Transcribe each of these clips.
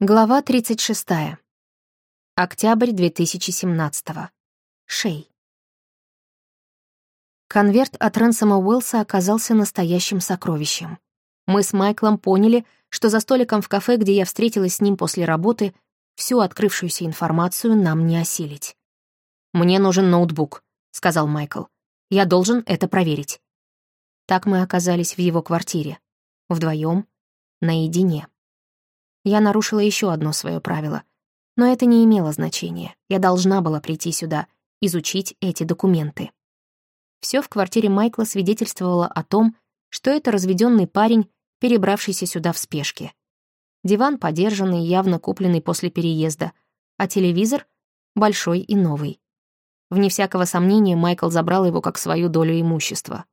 Глава 36. Октябрь 2017. Шей. Конверт от Рэнсома Уэллса оказался настоящим сокровищем. Мы с Майклом поняли, что за столиком в кафе, где я встретилась с ним после работы, всю открывшуюся информацию нам не осилить. «Мне нужен ноутбук», — сказал Майкл. «Я должен это проверить». Так мы оказались в его квартире. Вдвоем, наедине. Я нарушила еще одно свое правило. Но это не имело значения. Я должна была прийти сюда, изучить эти документы. Все в квартире Майкла свидетельствовало о том, что это разведенный парень, перебравшийся сюда в спешке. Диван подержанный, явно купленный после переезда, а телевизор — большой и новый. Вне всякого сомнения, Майкл забрал его как свою долю имущества.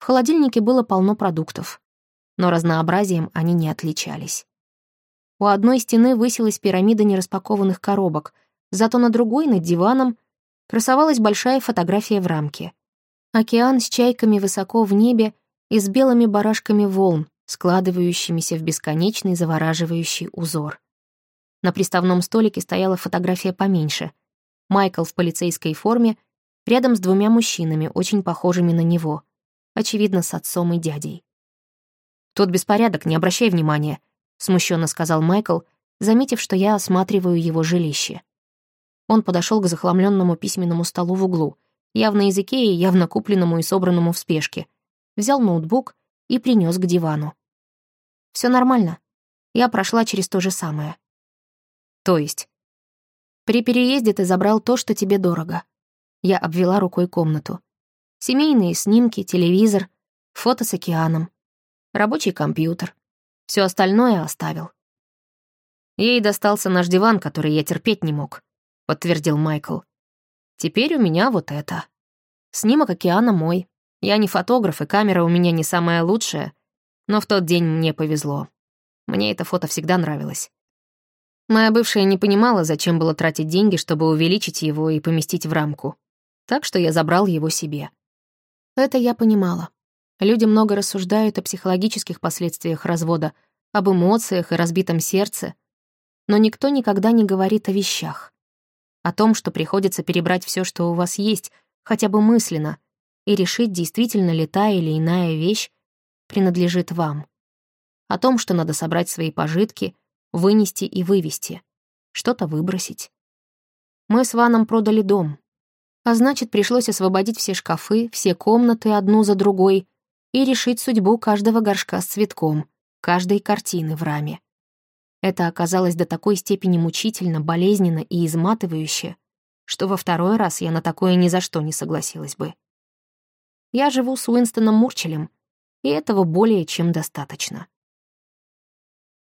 В холодильнике было полно продуктов, но разнообразием они не отличались. У одной стены высилась пирамида нераспакованных коробок, зато на другой, над диваном, красовалась большая фотография в рамке. Океан с чайками высоко в небе и с белыми барашками волн, складывающимися в бесконечный завораживающий узор. На приставном столике стояла фотография поменьше. Майкл в полицейской форме, рядом с двумя мужчинами, очень похожими на него, очевидно, с отцом и дядей. «Тут беспорядок, не обращай внимания», смущенно сказал Майкл, заметив, что я осматриваю его жилище. Он подошел к захламленному письменному столу в углу, явно из Икеи, явно купленному и собранному в спешке, взял ноутбук и принес к дивану. Все нормально. Я прошла через то же самое. То есть? При переезде ты забрал то, что тебе дорого. Я обвела рукой комнату. Семейные снимки, телевизор, фото с океаном, рабочий компьютер, все остальное оставил. Ей достался наш диван, который я терпеть не мог, подтвердил Майкл. Теперь у меня вот это. Снимок океана мой. Я не фотограф, и камера у меня не самая лучшая, но в тот день мне повезло. Мне это фото всегда нравилось. Моя бывшая не понимала, зачем было тратить деньги, чтобы увеличить его и поместить в рамку. Так что я забрал его себе. Это я понимала. Люди много рассуждают о психологических последствиях развода, об эмоциях и разбитом сердце, но никто никогда не говорит о вещах. О том, что приходится перебрать все, что у вас есть, хотя бы мысленно, и решить, действительно ли та или иная вещь принадлежит вам. О том, что надо собрать свои пожитки, вынести и вывести, что-то выбросить. Мы с Ваном продали дом, а значит, пришлось освободить все шкафы, все комнаты одну за другой — и решить судьбу каждого горшка с цветком, каждой картины в раме. Это оказалось до такой степени мучительно, болезненно и изматывающе, что во второй раз я на такое ни за что не согласилась бы. Я живу с Уинстоном Мурчелем, и этого более чем достаточно.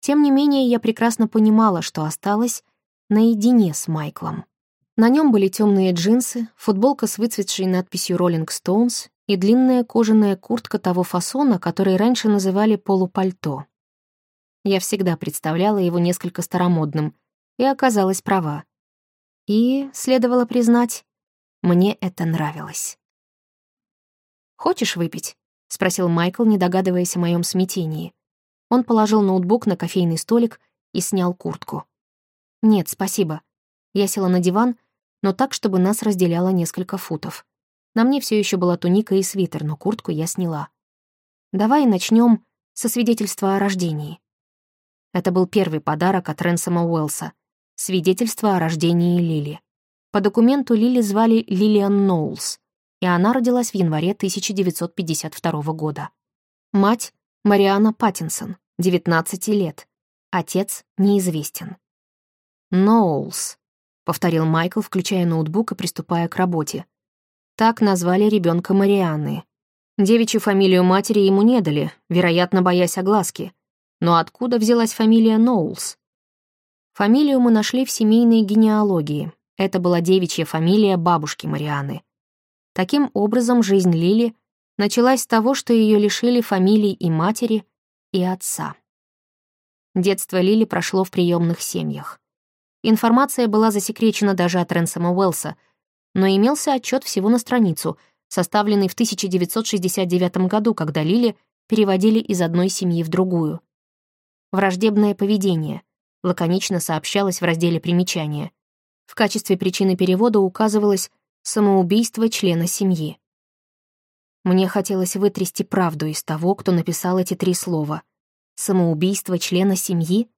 Тем не менее, я прекрасно понимала, что осталась наедине с Майклом. На нем были темные джинсы, футболка с выцветшей надписью «Rolling Stones» и длинная кожаная куртка того фасона, который раньше называли полупальто. Я всегда представляла его несколько старомодным, и оказалась права. И, следовало признать, мне это нравилось. «Хочешь выпить?» — спросил Майкл, не догадываясь о моем смятении. Он положил ноутбук на кофейный столик и снял куртку. «Нет, спасибо». Я села на диван, но так, чтобы нас разделяло несколько футов. На мне все еще была туника и свитер, но куртку я сняла. Давай начнем со свидетельства о рождении. Это был первый подарок от Ренсома Уэллса. Свидетельство о рождении Лили. По документу Лили звали Лилиан Ноулс, и она родилась в январе 1952 года. Мать — Мариана Паттинсон, 19 лет. Отец неизвестен. «Ноулс», — повторил Майкл, включая ноутбук и приступая к работе. Так назвали ребенка Марианны. Девичью фамилию матери ему не дали, вероятно, боясь огласки. Но откуда взялась фамилия Ноулс? Фамилию мы нашли в семейной генеалогии. Это была девичья фамилия бабушки Марианы. Таким образом, жизнь Лили началась с того, что ее лишили фамилий и матери, и отца. Детство Лили прошло в приемных семьях. Информация была засекречена даже от Ренсома Уэллса — но имелся отчет всего на страницу, составленный в 1969 году, когда Лили переводили из одной семьи в другую. Враждебное поведение, лаконично сообщалось в разделе примечания. В качестве причины перевода указывалось «самоубийство члена семьи». Мне хотелось вытрясти правду из того, кто написал эти три слова. «Самоубийство члена семьи»?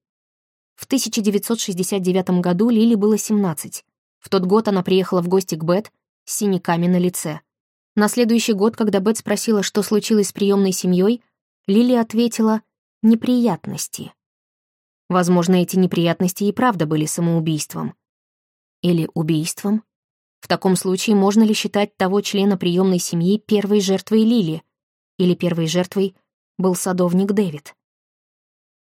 В 1969 году Лили было 17. В тот год она приехала в гости к Бет с синяками на лице. На следующий год, когда Бет спросила, что случилось с приемной семьей, Лили ответила «неприятности». Возможно, эти неприятности и правда были самоубийством. Или убийством? В таком случае можно ли считать того члена приемной семьи первой жертвой Лили? Или первой жертвой был садовник Дэвид?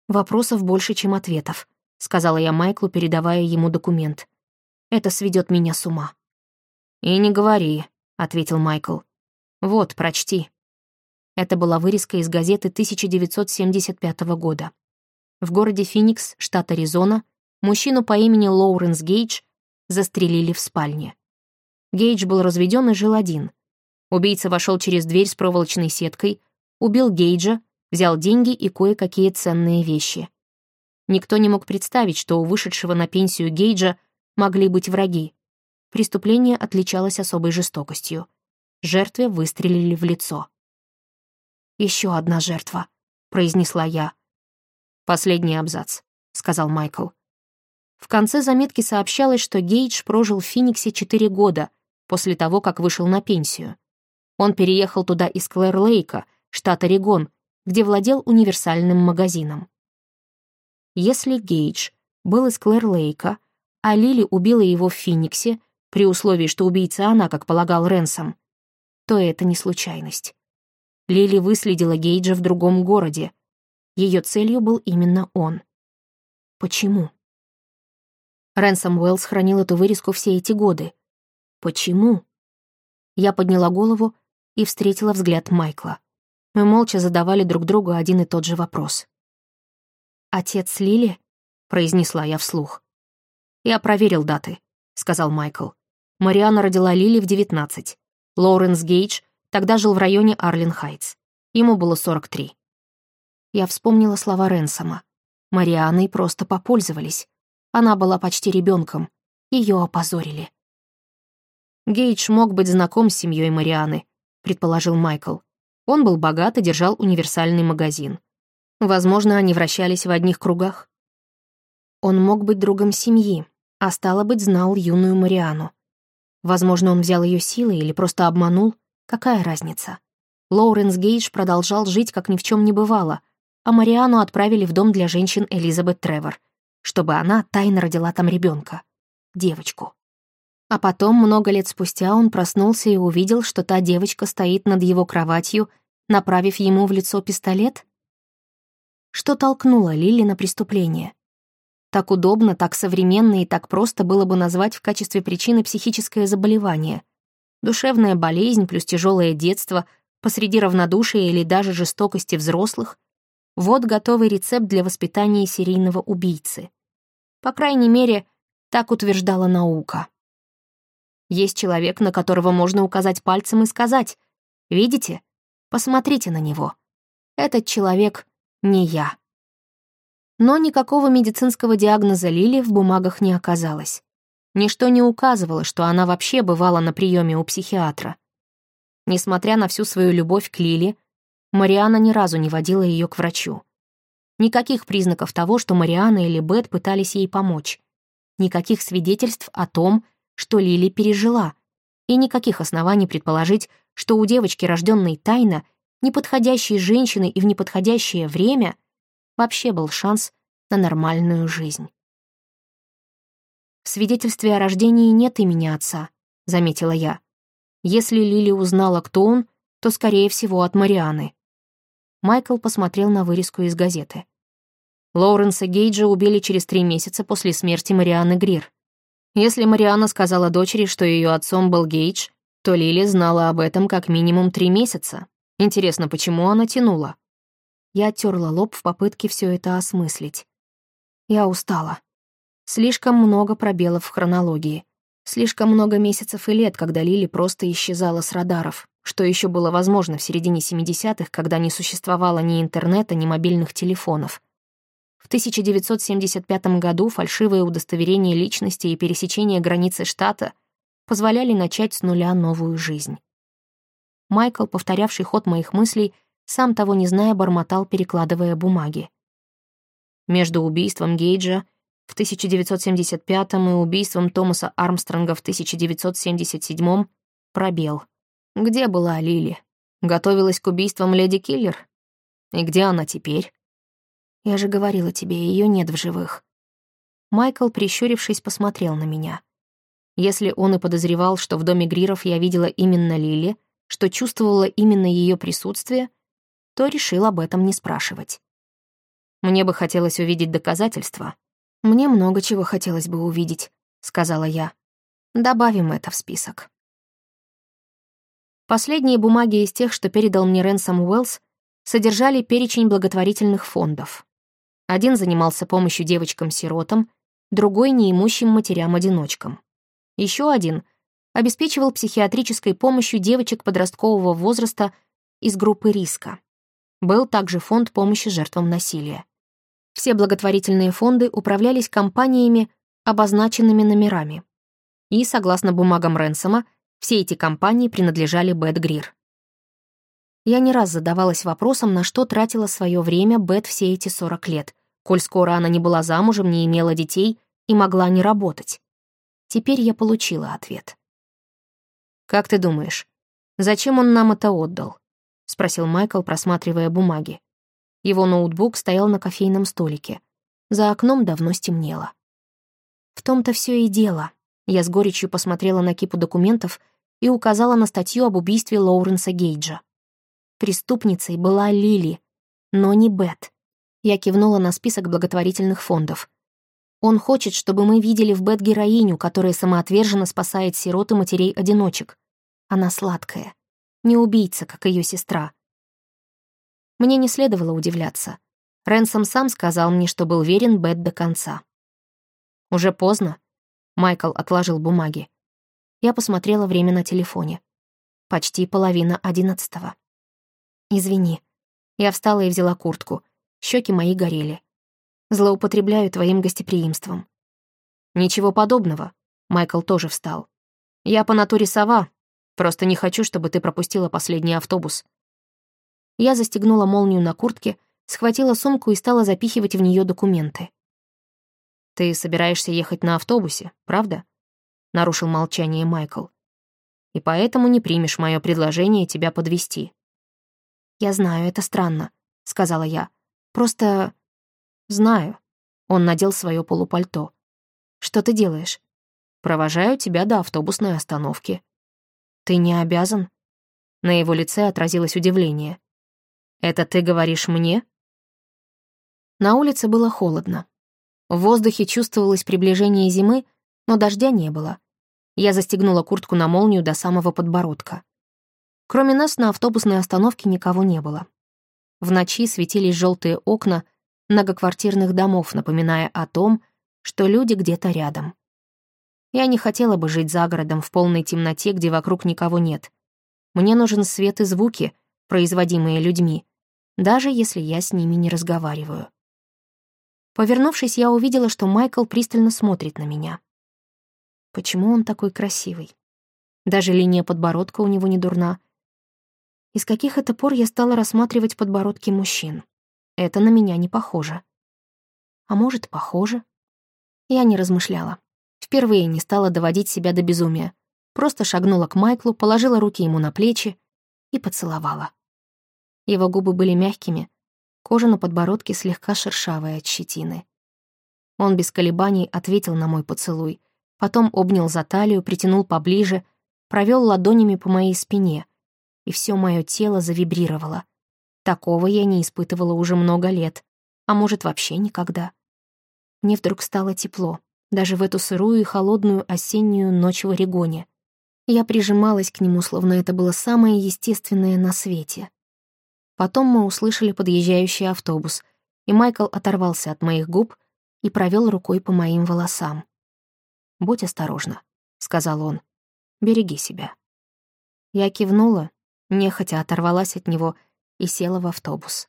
Вопросов больше, чем ответов, сказала я Майклу, передавая ему документ. Это сведет меня с ума. «И не говори», — ответил Майкл. «Вот, прочти». Это была вырезка из газеты 1975 года. В городе Феникс, штат Аризона, мужчину по имени Лоуренс Гейдж застрелили в спальне. Гейдж был разведен и жил один. Убийца вошел через дверь с проволочной сеткой, убил Гейджа, взял деньги и кое-какие ценные вещи. Никто не мог представить, что у вышедшего на пенсию Гейджа могли быть враги. Преступление отличалось особой жестокостью. Жертве выстрелили в лицо. «Еще одна жертва», — произнесла я. «Последний абзац», — сказал Майкл. В конце заметки сообщалось, что Гейдж прожил в Финиксе 4 года после того, как вышел на пенсию. Он переехал туда из Клэр-Лейка, штат Орегон, где владел универсальным магазином. Если Гейдж был из Клэр-Лейка, а Лили убила его в Финиксе, при условии, что убийца она, как полагал Ренсом, то это не случайность. Лили выследила Гейджа в другом городе, ее целью был именно он. Почему? Рэнсом Уэллс хранил эту вырезку все эти годы. Почему? Я подняла голову и встретила взгляд Майкла. Мы молча задавали друг другу один и тот же вопрос. «Отец Лили?» — произнесла я вслух. «Я проверил даты», — сказал Майкл. Мариана родила Лили в 19. Лоуренс Гейдж тогда жил в районе Арлин-Хайтс. Ему было 43. Я вспомнила слова Ренсома. Марианной просто попользовались. Она была почти ребенком. Ее опозорили. Гейдж мог быть знаком с семьей Марианы, предположил Майкл. Он был богат и держал универсальный магазин. Возможно, они вращались в одних кругах. Он мог быть другом семьи, а стало быть, знал юную Мариану. Возможно, он взял ее силой или просто обманул. Какая разница? Лоуренс Гейдж продолжал жить, как ни в чем не бывало, а Мариану отправили в дом для женщин Элизабет Тревор, чтобы она тайно родила там ребенка, девочку. А потом, много лет спустя, он проснулся и увидел, что та девочка стоит над его кроватью, направив ему в лицо пистолет? Что толкнуло Лили на преступление? Так удобно, так современно и так просто было бы назвать в качестве причины психическое заболевание. Душевная болезнь плюс тяжелое детство посреди равнодушия или даже жестокости взрослых — вот готовый рецепт для воспитания серийного убийцы. По крайней мере, так утверждала наука. Есть человек, на которого можно указать пальцем и сказать «Видите? Посмотрите на него. Этот человек не я». Но никакого медицинского диагноза Лили в бумагах не оказалось. Ничто не указывало, что она вообще бывала на приеме у психиатра. Несмотря на всю свою любовь к Лили, Мариана ни разу не водила ее к врачу. Никаких признаков того, что Мариана или Бет пытались ей помочь. Никаких свидетельств о том, что Лили пережила. И никаких оснований предположить, что у девочки, рожденной тайно, неподходящей женщины и в неподходящее время, вообще был шанс на нормальную жизнь. «В свидетельстве о рождении нет имени отца», — заметила я. «Если Лили узнала, кто он, то, скорее всего, от Марианы». Майкл посмотрел на вырезку из газеты. Лоуренса Гейджа убили через три месяца после смерти Марианы Грир. Если Мариана сказала дочери, что ее отцом был Гейдж, то Лили знала об этом как минимум три месяца. Интересно, почему она тянула? Я оттерла лоб в попытке все это осмыслить. Я устала. Слишком много пробелов в хронологии. Слишком много месяцев и лет, когда Лили просто исчезала с радаров что еще было возможно в середине 70-х, когда не существовало ни интернета, ни мобильных телефонов. В 1975 году фальшивое удостоверение личности и пересечение границы штата позволяли начать с нуля новую жизнь. Майкл, повторявший ход моих мыслей, сам того не зная, бормотал, перекладывая бумаги. Между убийством Гейджа в 1975 и убийством Томаса Армстронга в 1977 пробел. Где была Лили? Готовилась к убийствам леди Киллер? И где она теперь? Я же говорила тебе, ее нет в живых. Майкл, прищурившись, посмотрел на меня. Если он и подозревал, что в доме Гриров я видела именно Лили, что чувствовала именно ее присутствие, то решил об этом не спрашивать. Мне бы хотелось увидеть доказательства. Мне много чего хотелось бы увидеть, сказала я. Добавим это в список. Последние бумаги из тех, что передал мне Ренсом Уэллс, содержали перечень благотворительных фондов. Один занимался помощью девочкам-сиротам, другой — неимущим матерям-одиночкам. Еще один обеспечивал психиатрической помощью девочек подросткового возраста из группы риска. Был также фонд помощи жертвам насилия. Все благотворительные фонды управлялись компаниями, обозначенными номерами. И, согласно бумагам Ренсома, все эти компании принадлежали Бет Грир. Я не раз задавалась вопросом, на что тратила свое время Бет все эти 40 лет, коль скоро она не была замужем, не имела детей и могла не работать. Теперь я получила ответ. «Как ты думаешь, зачем он нам это отдал?» — спросил Майкл, просматривая бумаги. Его ноутбук стоял на кофейном столике. За окном давно стемнело. В том-то все и дело. Я с горечью посмотрела на кипу документов и указала на статью об убийстве Лоуренса Гейджа. Преступницей была Лили, но не Бет. Я кивнула на список благотворительных фондов. Он хочет, чтобы мы видели в Бет героиню, которая самоотверженно спасает сирот и матерей-одиночек. Она сладкая. Не убийца, как ее сестра. Мне не следовало удивляться. Ренсом сам сказал мне, что был верен Бет до конца. «Уже поздно», — Майкл отложил бумаги. Я посмотрела время на телефоне. Почти половина одиннадцатого. «Извини». Я встала и взяла куртку. Щеки мои горели. Злоупотребляю твоим гостеприимством. Ничего подобного. Майкл тоже встал. Я по натуре сова. Просто не хочу, чтобы ты пропустила последний автобус. Я застегнула молнию на куртке, схватила сумку и стала запихивать в нее документы. «Ты собираешься ехать на автобусе, правда?» — нарушил молчание Майкл. «И поэтому не примешь мое предложение тебя подвести. «Я знаю, это странно», — сказала я. Просто... Знаю. Он надел свое полупальто. Что ты делаешь? Провожаю тебя до автобусной остановки. Ты не обязан? На его лице отразилось удивление. Это ты говоришь мне? На улице было холодно. В воздухе чувствовалось приближение зимы, но дождя не было. Я застегнула куртку на молнию до самого подбородка. Кроме нас на автобусной остановке никого не было. В ночи светились желтые окна многоквартирных домов, напоминая о том, что люди где-то рядом. Я не хотела бы жить за городом в полной темноте, где вокруг никого нет. Мне нужен свет и звуки, производимые людьми, даже если я с ними не разговариваю. Повернувшись, я увидела, что Майкл пристально смотрит на меня. Почему он такой красивый? Даже линия подбородка у него не дурна — и с каких это пор я стала рассматривать подбородки мужчин. Это на меня не похоже. А может, похоже? Я не размышляла. Впервые не стала доводить себя до безумия. Просто шагнула к Майклу, положила руки ему на плечи и поцеловала. Его губы были мягкими, кожа на подбородке слегка шершавая от щетины. Он без колебаний ответил на мой поцелуй, потом обнял за талию, притянул поближе, провел ладонями по моей спине, и все мое тело завибрировало. Такого я не испытывала уже много лет, а может, вообще никогда. Мне вдруг стало тепло, даже в эту сырую и холодную осеннюю ночь в Орегоне. Я прижималась к нему, словно это было самое естественное на свете. Потом мы услышали подъезжающий автобус, и Майкл оторвался от моих губ и провел рукой по моим волосам. «Будь осторожна», — сказал он. «Береги себя». Я кивнула нехотя оторвалась от него и села в автобус.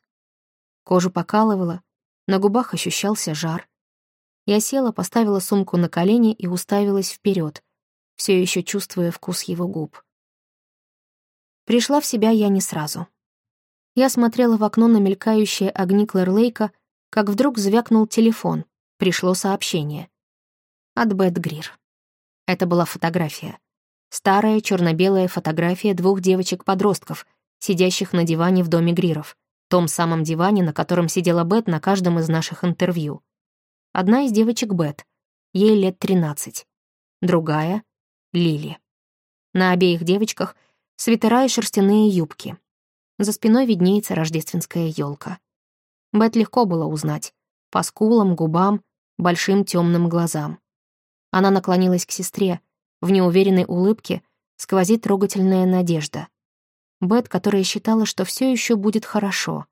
Кожу покалывала, На губах ощущался жар. Я села, поставила сумку на колени и уставилась вперед, все еще чувствуя вкус его губ. Пришла в себя я не сразу. Я смотрела в окно на мелькающие огни Клэрлейка, как вдруг звякнул телефон. Пришло сообщение. От Бет Грир. Это была фотография. Старая черно-белая фотография двух девочек-подростков, сидящих на диване в доме Гриров, том самом диване, на котором сидела Бет на каждом из наших интервью. Одна из девочек Бет, ей лет 13. Другая — Лили. На обеих девочках свитера и шерстяные юбки. За спиной виднеется рождественская елка. Бет легко было узнать. По скулам, губам, большим темным глазам. Она наклонилась к сестре. В неуверенной улыбке сквозит трогательная надежда. Бет, которая считала, что все еще будет хорошо.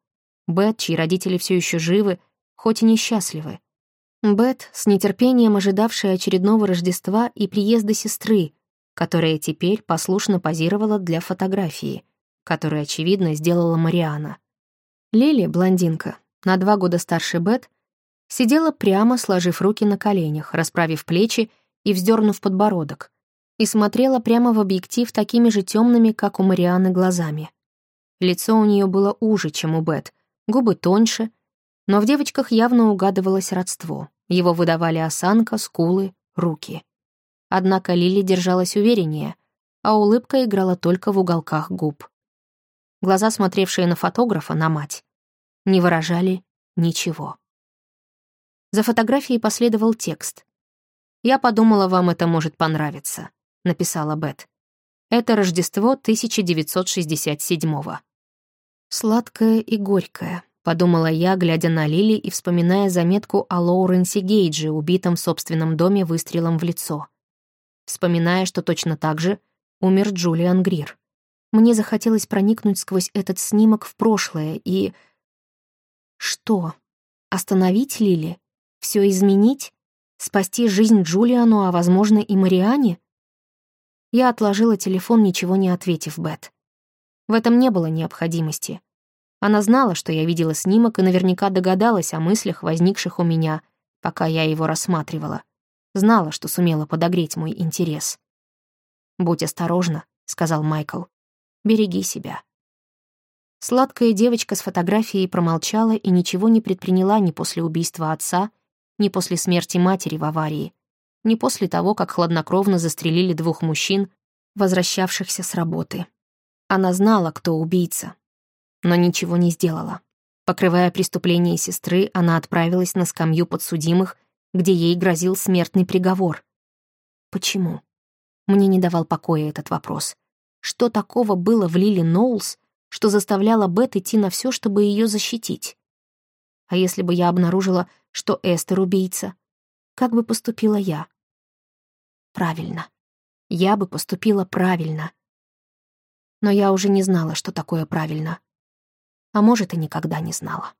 Бет, чьи родители все еще живы, хоть и несчастливы. Бет, с нетерпением ожидавшая очередного Рождества и приезда сестры, которая теперь послушно позировала для фотографии, которую, очевидно, сделала Мариана. Лили, блондинка, на два года старше Бет, сидела прямо, сложив руки на коленях, расправив плечи и вздернув подбородок, и смотрела прямо в объектив такими же темными, как у Марианы, глазами. Лицо у нее было уже, чем у Бет, губы тоньше, но в девочках явно угадывалось родство. Его выдавали осанка, скулы, руки. Однако Лили держалась увереннее, а улыбка играла только в уголках губ. Глаза, смотревшие на фотографа, на мать, не выражали ничего. За фотографией последовал текст. «Я подумала, вам это может понравиться», — написала Бет. «Это Рождество 1967-го». «Сладкое и горькое», — подумала я, глядя на Лили и вспоминая заметку о Лоуренсе Гейдже, убитом в собственном доме выстрелом в лицо. Вспоминая, что точно так же умер Джулиан Грир. Мне захотелось проникнуть сквозь этот снимок в прошлое и... Что? Остановить Лили? Все изменить? Спасти жизнь Джулиану, а, возможно, и Мариане? Я отложила телефон, ничего не ответив Бет. В этом не было необходимости. Она знала, что я видела снимок и наверняка догадалась о мыслях, возникших у меня, пока я его рассматривала. Знала, что сумела подогреть мой интерес. «Будь осторожна», — сказал Майкл. «Береги себя». Сладкая девочка с фотографией промолчала и ничего не предприняла ни после убийства отца, ни после смерти матери в аварии, ни после того, как хладнокровно застрелили двух мужчин, возвращавшихся с работы. Она знала, кто убийца, но ничего не сделала. Покрывая преступление сестры, она отправилась на скамью подсудимых, где ей грозил смертный приговор. Почему? Мне не давал покоя этот вопрос. Что такого было в Лили Ноулс, что заставляло Бет идти на все, чтобы ее защитить. А если бы я обнаружила, что Эстер убийца, как бы поступила я? Правильно. Я бы поступила правильно. Но я уже не знала, что такое правильно. А может, и никогда не знала.